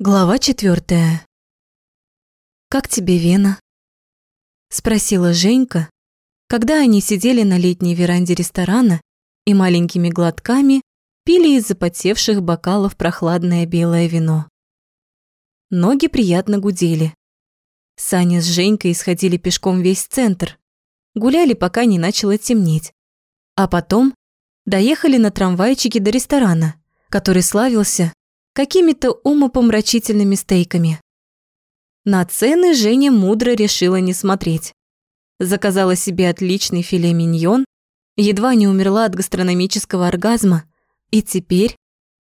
Глава четвертая. «Как тебе Вена?» Спросила Женька, когда они сидели на летней веранде ресторана и маленькими глотками пили из запотевших бокалов прохладное белое вино. Ноги приятно гудели. Саня с Женькой исходили пешком весь центр, гуляли, пока не начало темнеть, а потом доехали на трамвайчике до ресторана, который славился какими-то умопомрачительными стейками. На цены Женя мудро решила не смотреть. Заказала себе отличный филе миньон, едва не умерла от гастрономического оргазма и теперь,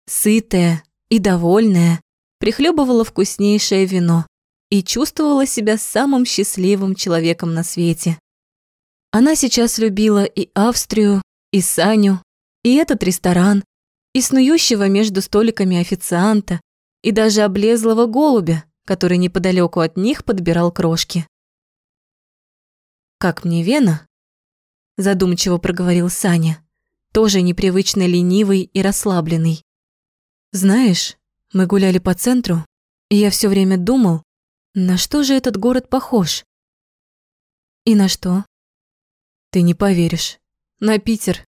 сытая и довольная, прихлебывала вкуснейшее вино и чувствовала себя самым счастливым человеком на свете. Она сейчас любила и Австрию, и Саню, и этот ресторан, и снующего между столиками официанта, и даже облезлого голубя, который неподалеку от них подбирал крошки. «Как мне Вена?» – задумчиво проговорил Саня, тоже непривычно ленивый и расслабленный. «Знаешь, мы гуляли по центру, и я все время думал, на что же этот город похож?» «И на что?» «Ты не поверишь. На Питер.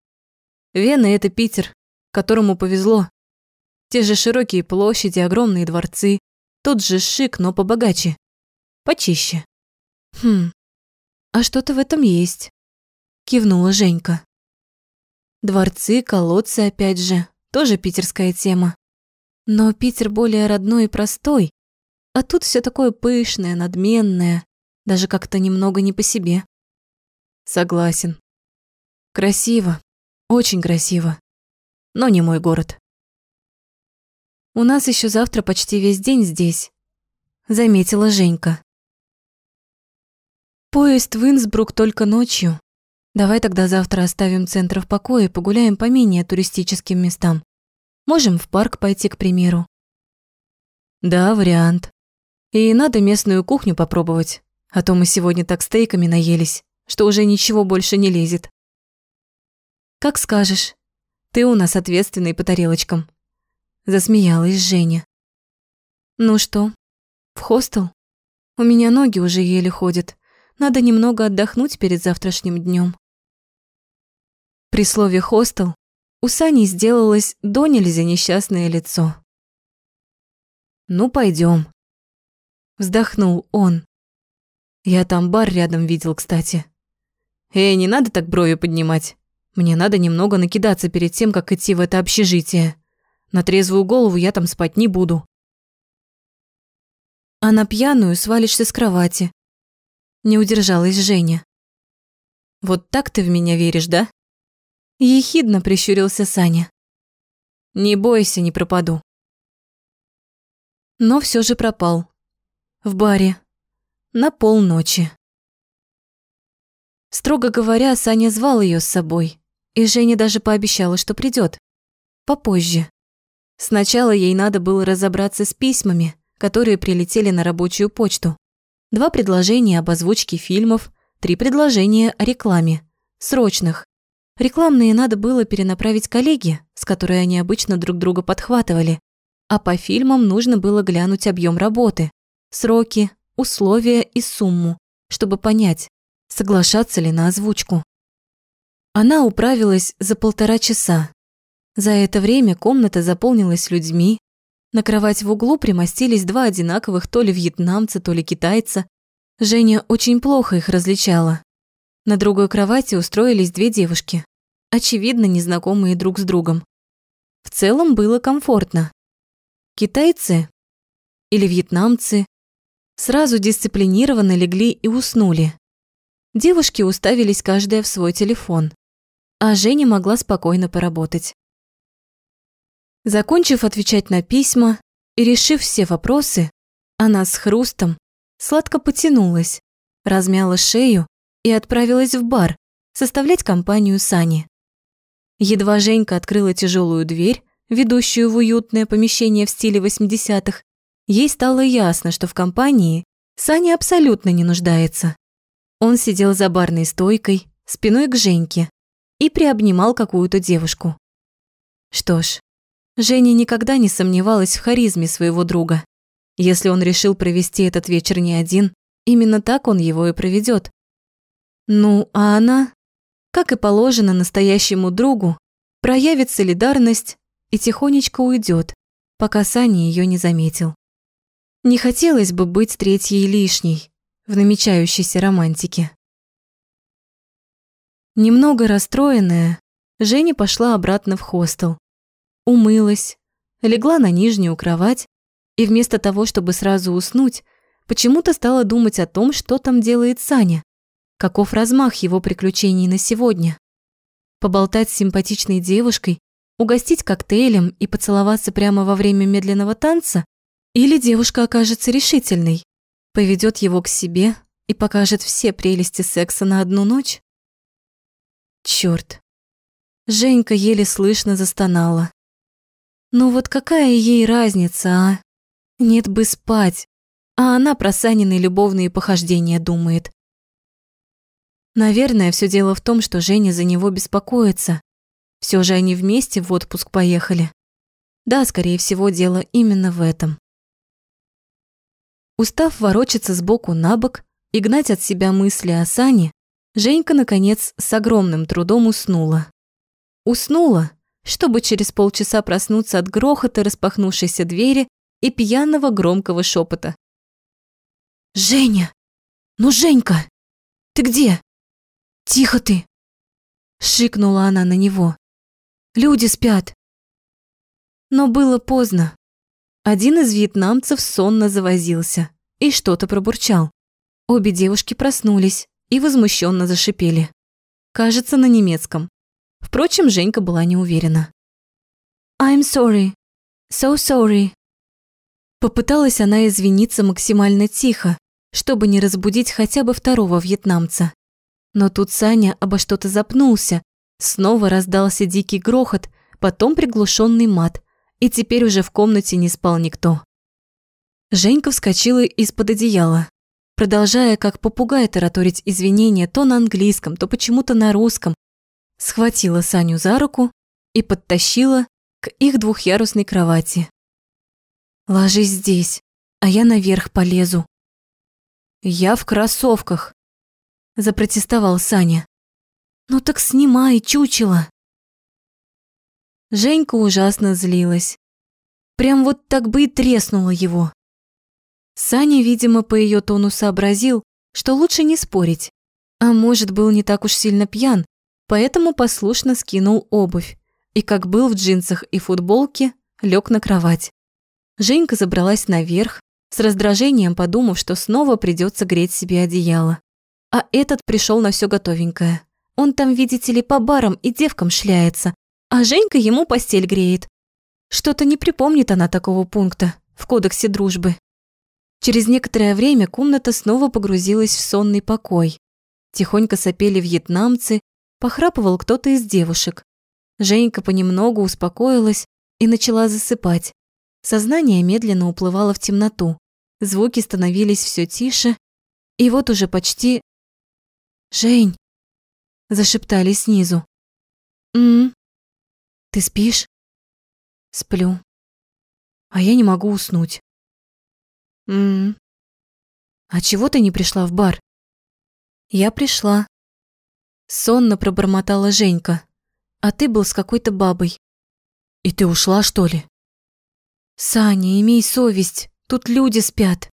Вена – это Питер, которому повезло. Те же широкие площади, огромные дворцы, тот же шик, но побогаче, почище. Хм, а что-то в этом есть, кивнула Женька. Дворцы, колодцы опять же, тоже питерская тема. Но Питер более родной и простой, а тут все такое пышное, надменное, даже как-то немного не по себе. Согласен. Красиво, очень красиво но не мой город. У нас еще завтра почти весь день здесь, заметила Женька. Поезд в Инсбрук только ночью. Давай тогда завтра оставим центр в покое и погуляем по менее туристическим местам. Можем в парк пойти, к примеру. Да, вариант. И надо местную кухню попробовать, а то мы сегодня так стейками наелись, что уже ничего больше не лезет. Как скажешь. Ты у нас ответственный по тарелочкам. Засмеялась Женя. Ну что, в хостел? У меня ноги уже еле ходят. Надо немного отдохнуть перед завтрашним днем. При слове «хостел» у Сани сделалось до нельзя несчастное лицо. «Ну, пойдем. Вздохнул он. Я там бар рядом видел, кстати. Эй, не надо так брови поднимать. Мне надо немного накидаться перед тем, как идти в это общежитие. На трезвую голову я там спать не буду. А на пьяную свалишься с кровати. Не удержалась Женя. Вот так ты в меня веришь, да? Ехидно прищурился Саня. Не бойся, не пропаду. Но все же пропал. В баре. На полночи. Строго говоря, Саня звал ее с собой. И Женя даже пообещала, что придет. Попозже. Сначала ей надо было разобраться с письмами, которые прилетели на рабочую почту. Два предложения об озвучке фильмов, три предложения о рекламе. Срочных. Рекламные надо было перенаправить коллеге, с которой они обычно друг друга подхватывали. А по фильмам нужно было глянуть объем работы, сроки, условия и сумму, чтобы понять, соглашаться ли на озвучку. Она управилась за полтора часа. За это время комната заполнилась людьми. На кровать в углу примостились два одинаковых то ли вьетнамца, то ли китайца. Женя очень плохо их различала. На другой кровати устроились две девушки, очевидно, незнакомые друг с другом. В целом было комфортно. Китайцы или вьетнамцы сразу дисциплинированно легли и уснули. Девушки уставились каждая в свой телефон а Женя могла спокойно поработать. Закончив отвечать на письма и решив все вопросы, она с хрустом сладко потянулась, размяла шею и отправилась в бар составлять компанию Сани. Едва Женька открыла тяжелую дверь, ведущую в уютное помещение в стиле 80-х, ей стало ясно, что в компании Саня абсолютно не нуждается. Он сидел за барной стойкой, спиной к Женьке, и приобнимал какую-то девушку. Что ж, Женя никогда не сомневалась в харизме своего друга Если он решил провести этот вечер не один, именно так он его и проведет. Ну, а она, как и положено настоящему другу, проявит солидарность и тихонечко уйдет, пока Саня ее не заметил. Не хотелось бы быть третьей лишней в намечающейся романтике. Немного расстроенная, Женя пошла обратно в хостел. Умылась, легла на нижнюю кровать и вместо того, чтобы сразу уснуть, почему-то стала думать о том, что там делает Саня, каков размах его приключений на сегодня. Поболтать с симпатичной девушкой, угостить коктейлем и поцеловаться прямо во время медленного танца? Или девушка окажется решительной, поведет его к себе и покажет все прелести секса на одну ночь? Черт! Женька еле слышно застонала. Ну вот какая ей разница, а? Нет бы спать, а она про Санины любовные похождения думает. Наверное, все дело в том, что Женя за него беспокоится. Все же они вместе в отпуск поехали. Да, скорее всего, дело именно в этом. Устав ворочаться сбоку на бок и гнать от себя мысли о Сане, Женька, наконец, с огромным трудом уснула. Уснула, чтобы через полчаса проснуться от грохота распахнувшейся двери и пьяного громкого шепота. «Женя! Ну, Женька! Ты где? Тихо ты!» Шикнула она на него. «Люди спят!» Но было поздно. Один из вьетнамцев сонно завозился и что-то пробурчал. Обе девушки проснулись и возмущенно зашипели. Кажется, на немецком. Впрочем, Женька была не уверена. «I'm sorry. So sorry». Попыталась она извиниться максимально тихо, чтобы не разбудить хотя бы второго вьетнамца. Но тут Саня обо что-то запнулся, снова раздался дикий грохот, потом приглушенный мат, и теперь уже в комнате не спал никто. Женька вскочила из-под одеяла, продолжая как попугай тараторить извинения то на английском, то почему-то на русском, схватила Саню за руку и подтащила к их двухъярусной кровати. «Ложись здесь, а я наверх полезу». «Я в кроссовках», – запротестовал Саня. «Ну так снимай, чучело». Женька ужасно злилась. Прям вот так бы и треснула его. Саня, видимо, по ее тону сообразил, что лучше не спорить. А может, был не так уж сильно пьян, поэтому послушно скинул обувь и, как был в джинсах и футболке, лег на кровать. Женька забралась наверх, с раздражением подумав, что снова придется греть себе одеяло. А этот пришел на все готовенькое. Он там, видите ли, по барам и девкам шляется, а Женька ему постель греет. Что-то не припомнит она такого пункта в кодексе дружбы. Через некоторое время комната снова погрузилась в сонный покой. Тихонько сопели вьетнамцы, Похрапывал кто-то из девушек. Женька понемногу успокоилась и начала засыпать. Сознание медленно уплывало в темноту. Звуки становились все тише, и вот уже почти... «Жень!» – зашептали снизу. «М? Ты спишь?» «Сплю. А я не могу уснуть». «М? А чего ты не пришла в бар?» «Я пришла. Сонно пробормотала Женька. А ты был с какой-то бабой. И ты ушла, что ли? Саня, имей совесть, тут люди спят.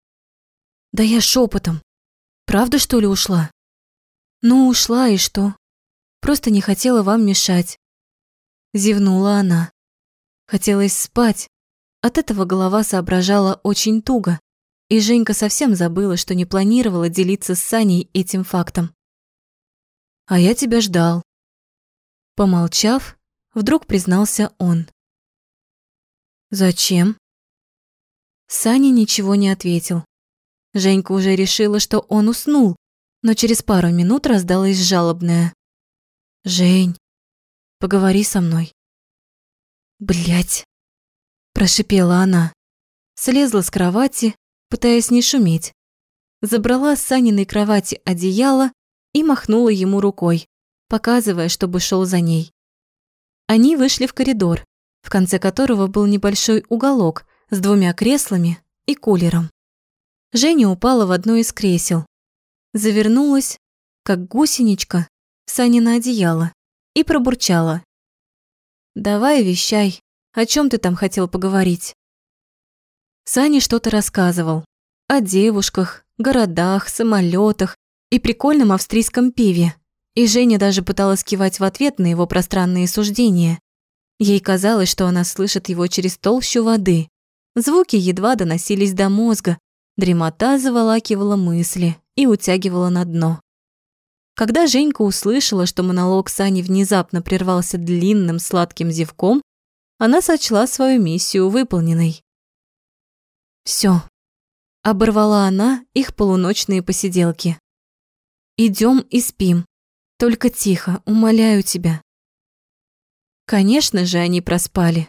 Да я шепотом. Правда, что ли, ушла? Ну, ушла и что? Просто не хотела вам мешать. Зевнула она. Хотелось спать. От этого голова соображала очень туго. И Женька совсем забыла, что не планировала делиться с Саней этим фактом. А я тебя ждал. Помолчав, вдруг признался он. Зачем? Саня ничего не ответил. Женька уже решила, что он уснул, но через пару минут раздалось жалобное. «Жень, поговори со мной». Блять, прошипела она. Слезла с кровати, пытаясь не шуметь. Забрала с Саниной кровати одеяло и махнула ему рукой, показывая, чтобы шел за ней. Они вышли в коридор, в конце которого был небольшой уголок с двумя креслами и кулером. Женя упала в одно из кресел, завернулась, как гусеничка, в Санина одеяло и пробурчала. «Давай вещай, о чем ты там хотел поговорить?» Саня что-то рассказывал. О девушках, городах, самолетах и прикольном австрийском пиве. И Женя даже пыталась кивать в ответ на его пространные суждения. Ей казалось, что она слышит его через толщу воды. Звуки едва доносились до мозга, дремота заволакивала мысли и утягивала на дно. Когда Женька услышала, что монолог Сани внезапно прервался длинным сладким зевком, она сочла свою миссию выполненной. Все, оборвала она их полуночные посиделки. Идем и спим. Только тихо, умоляю тебя. Конечно же, они проспали.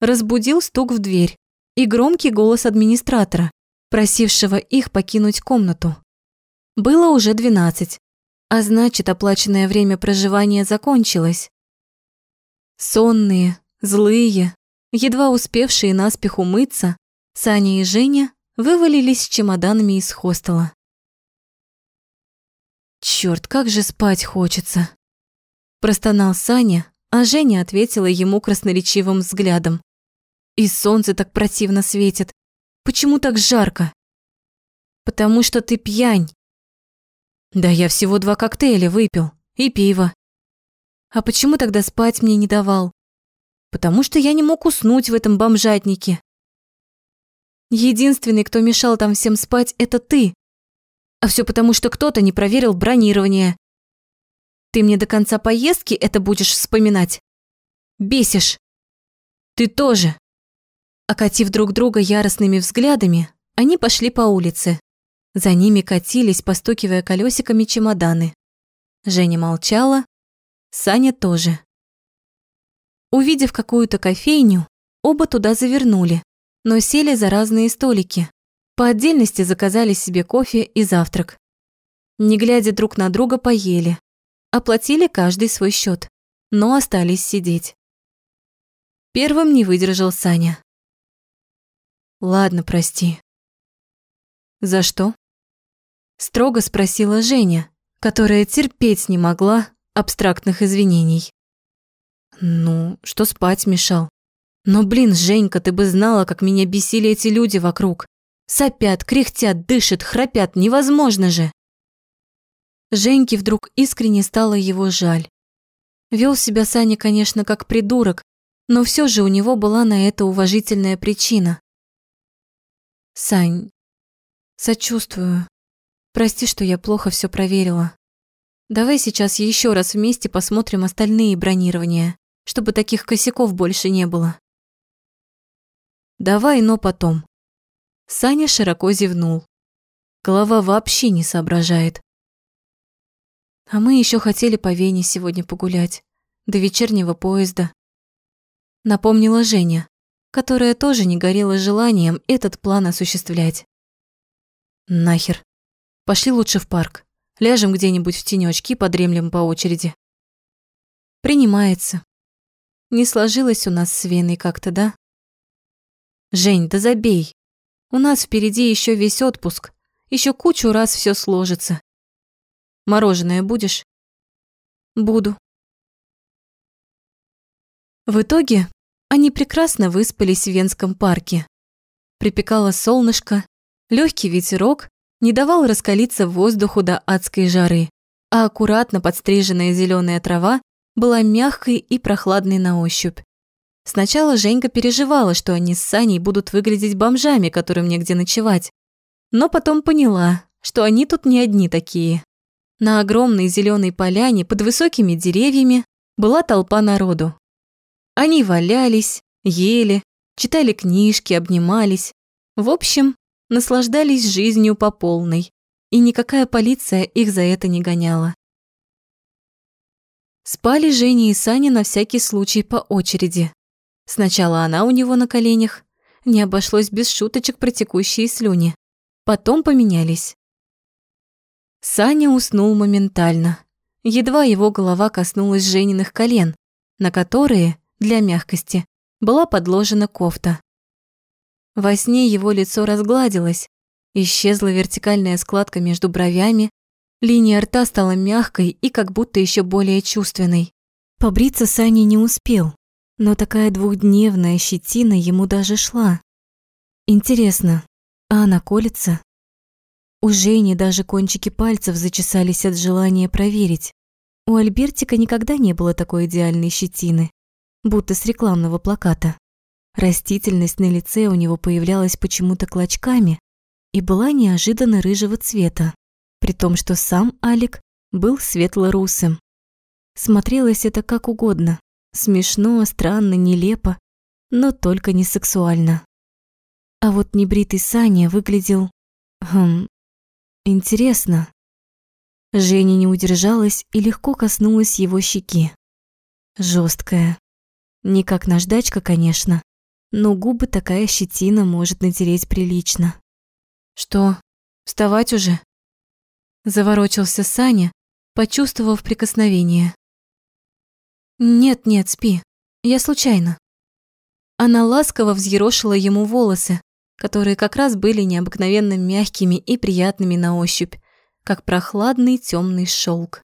Разбудил стук в дверь и громкий голос администратора, просившего их покинуть комнату. Было уже двенадцать, а значит, оплаченное время проживания закончилось. Сонные, злые, едва успевшие наспех умыться, Саня и Женя вывалились с чемоданами из хостела. Черт, как же спать хочется!» Простонал Саня, а Женя ответила ему красноречивым взглядом. «И солнце так противно светит. Почему так жарко?» «Потому что ты пьянь». «Да я всего два коктейля выпил. И пиво». «А почему тогда спать мне не давал?» «Потому что я не мог уснуть в этом бомжатнике». «Единственный, кто мешал там всем спать, это ты. А все потому, что кто-то не проверил бронирование. Ты мне до конца поездки это будешь вспоминать? Бесишь. Ты тоже. Окатив друг друга яростными взглядами, они пошли по улице. За ними катились, постукивая колесиками чемоданы. Женя молчала, Саня тоже. Увидев какую-то кофейню, оба туда завернули, но сели за разные столики. По отдельности заказали себе кофе и завтрак. Не глядя друг на друга, поели. Оплатили каждый свой счет, но остались сидеть. Первым не выдержал Саня. «Ладно, прости». «За что?» Строго спросила Женя, которая терпеть не могла абстрактных извинений. «Ну, что спать мешал. Но, блин, Женька, ты бы знала, как меня бесили эти люди вокруг. Сопят, кряхтят, дышат, храпят, невозможно же!» Женьке вдруг искренне стало его жаль. Вел себя Саня, конечно, как придурок, но все же у него была на это уважительная причина. «Сань, сочувствую. Прости, что я плохо все проверила. Давай сейчас еще раз вместе посмотрим остальные бронирования, чтобы таких косяков больше не было». «Давай, но потом». Саня широко зевнул. Голова вообще не соображает. А мы еще хотели по Вене сегодня погулять, до вечернего поезда. Напомнила Женя, которая тоже не горела желанием этот план осуществлять. Нахер. Пошли лучше в парк. Ляжем где-нибудь в тенечки и подремлем по очереди. Принимается. Не сложилось у нас с Веной как-то, да? Жень, да забей. У нас впереди еще весь отпуск. Еще кучу раз все сложится. Мороженое будешь? Буду. В итоге они прекрасно выспались в Венском парке. Припекало солнышко, легкий ветерок не давал раскалиться воздуху до адской жары, а аккуратно подстриженная зеленая трава была мягкой и прохладной на ощупь. Сначала Женька переживала, что они с Саней будут выглядеть бомжами, которым негде ночевать. Но потом поняла, что они тут не одни такие. На огромной зеленой поляне под высокими деревьями была толпа народу. Они валялись, ели, читали книжки, обнимались. В общем, наслаждались жизнью по полной, и никакая полиция их за это не гоняла. Спали Женя и Саня на всякий случай по очереди. Сначала она у него на коленях, не обошлось без шуточек про текущие слюни. Потом поменялись. Саня уснул моментально. Едва его голова коснулась Жениных колен, на которые, для мягкости, была подложена кофта. Во сне его лицо разгладилось, исчезла вертикальная складка между бровями, линия рта стала мягкой и как будто еще более чувственной. Побриться Сани не успел, но такая двухдневная щетина ему даже шла. Интересно, а она колется? У Жени даже кончики пальцев зачесались от желания проверить. У Альбертика никогда не было такой идеальной щетины, будто с рекламного плаката. Растительность на лице у него появлялась почему-то клочками и была неожиданно рыжего цвета, при том, что сам Алик был светло-русым. Смотрелось это как угодно, смешно, странно, нелепо, но только не сексуально. А вот небритый Саня выглядел... Хм... Интересно. Женя не удержалась и легко коснулась его щеки. Жесткая. Не как наждачка, конечно, но губы такая щетина может натереть прилично. «Что, вставать уже?» Заворочился Саня, почувствовав прикосновение. «Нет-нет, спи. Я случайно». Она ласково взъерошила ему волосы, которые как раз были необыкновенно мягкими и приятными на ощупь, как прохладный темный шелк.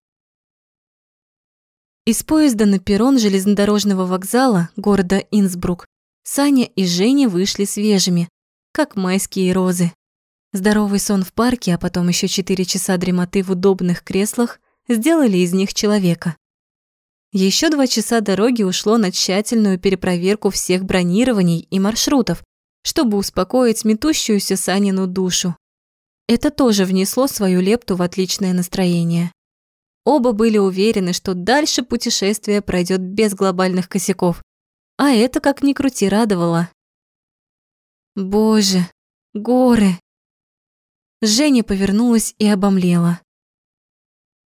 Из поезда на перрон железнодорожного вокзала города Инсбрук Саня и Женя вышли свежими, как майские розы. Здоровый сон в парке, а потом еще четыре часа дремоты в удобных креслах сделали из них человека. Еще два часа дороги ушло на тщательную перепроверку всех бронирований и маршрутов, чтобы успокоить метущуюся Санину душу. Это тоже внесло свою лепту в отличное настроение. Оба были уверены, что дальше путешествие пройдет без глобальных косяков. А это, как ни крути, радовало. Боже, горы! Женя повернулась и обомлела.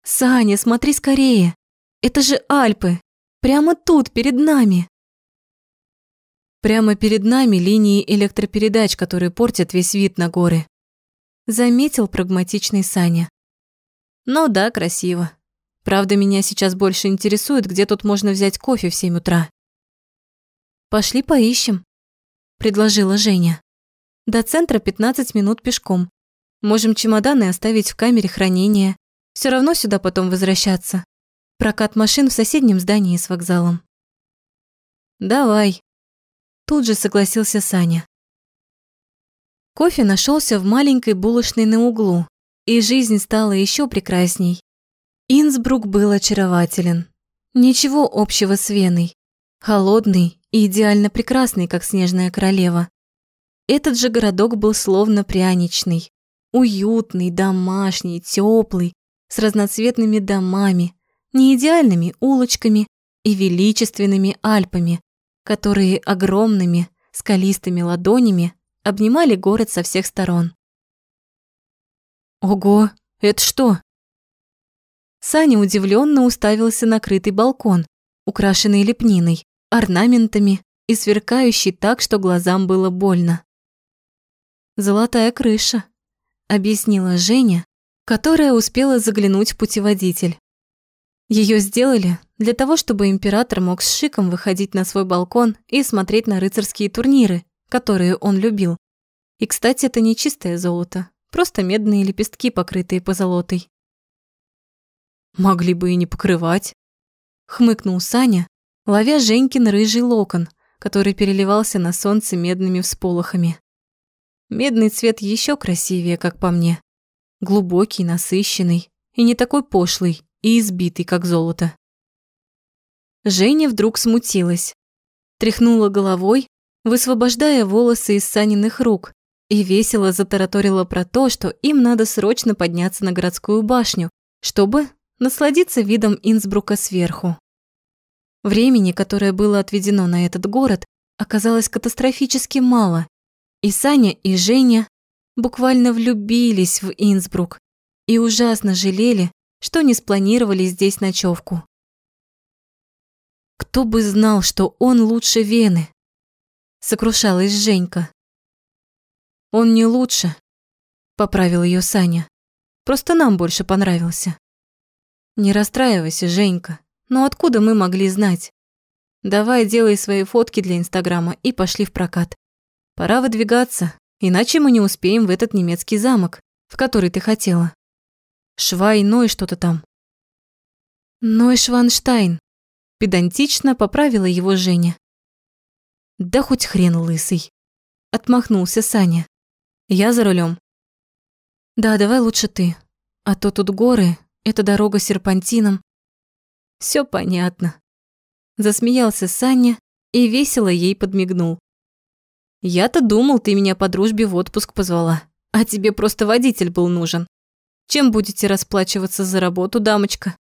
«Саня, смотри скорее! Это же Альпы! Прямо тут, перед нами!» Прямо перед нами линии электропередач, которые портят весь вид на горы. Заметил прагматичный Саня. Ну да, красиво. Правда, меня сейчас больше интересует, где тут можно взять кофе в 7 утра. Пошли поищем, предложила Женя. До центра 15 минут пешком. Можем чемоданы оставить в камере хранения. Все равно сюда потом возвращаться. Прокат машин в соседнем здании с вокзалом. Давай, Тут же согласился Саня. Кофе нашелся в маленькой булочной на углу, и жизнь стала еще прекрасней. Инсбрук был очарователен. Ничего общего с Веной. Холодный и идеально прекрасный, как снежная королева. Этот же городок был словно пряничный. Уютный, домашний, теплый, с разноцветными домами, неидеальными улочками и величественными Альпами, которые огромными скалистыми ладонями обнимали город со всех сторон. «Ого, это что?» Саня удивленно уставился на крытый балкон, украшенный лепниной, орнаментами и сверкающий так, что глазам было больно. «Золотая крыша», — объяснила Женя, которая успела заглянуть в путеводитель. Ее сделали для того, чтобы император мог с шиком выходить на свой балкон и смотреть на рыцарские турниры, которые он любил. И, кстати, это не чистое золото, просто медные лепестки, покрытые позолотой. «Могли бы и не покрывать», — хмыкнул Саня, ловя Женькин рыжий локон, который переливался на солнце медными всполохами. Медный цвет еще красивее, как по мне. Глубокий, насыщенный и не такой пошлый, и избитый, как золото. Женя вдруг смутилась, тряхнула головой, высвобождая волосы из Саниных рук, и весело затараторила про то, что им надо срочно подняться на городскую башню, чтобы насладиться видом Инсбрука сверху. Времени, которое было отведено на этот город, оказалось катастрофически мало, и Саня и Женя буквально влюбились в Инсбрук и ужасно жалели, что не спланировали здесь ночевку. Кто бы знал, что он лучше Вены? Сокрушалась Женька. Он не лучше, поправил ее Саня. Просто нам больше понравился. Не расстраивайся, Женька. Но откуда мы могли знать? Давай делай свои фотки для Инстаграма и пошли в прокат. Пора выдвигаться, иначе мы не успеем в этот немецкий замок, в который ты хотела. Швайной что-то там. Нойшванштайн. Педантично поправила его Женя. Да хоть хрен лысый. Отмахнулся Саня. Я за рулем. Да, давай лучше ты. А то тут горы, это дорога серпантином. Все понятно. Засмеялся Саня и весело ей подмигнул. Я-то думал, ты меня по дружбе в отпуск позвала, а тебе просто водитель был нужен. Чем будете расплачиваться за работу, дамочка?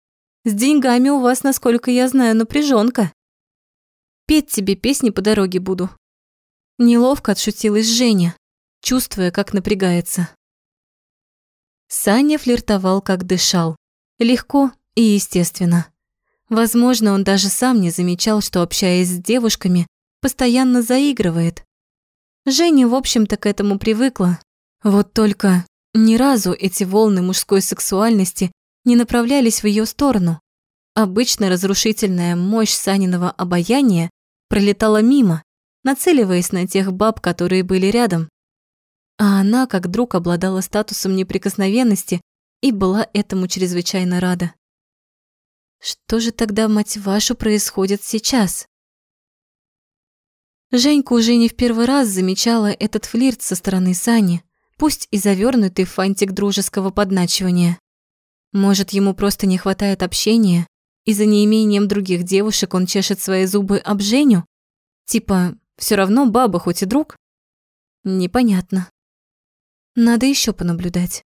С деньгами у вас, насколько я знаю, напряженка. Петь тебе песни по дороге буду. Неловко отшутилась Женя, чувствуя, как напрягается. Саня флиртовал, как дышал. Легко и естественно. Возможно, он даже сам не замечал, что, общаясь с девушками, постоянно заигрывает. Женя, в общем-то, к этому привыкла. Вот только ни разу эти волны мужской сексуальности не направлялись в ее сторону. Обычно разрушительная мощь Саниного обаяния пролетала мимо, нацеливаясь на тех баб, которые были рядом. А она, как друг, обладала статусом неприкосновенности и была этому чрезвычайно рада. Что же тогда, мать вашу, происходит сейчас? Женька уже не в первый раз замечала этот флирт со стороны Сани, пусть и завернутый в фантик дружеского подначивания. Может, ему просто не хватает общения, и за неимением других девушек он чешет свои зубы об Женю? Типа, все равно баба хоть и друг? Непонятно. Надо еще понаблюдать.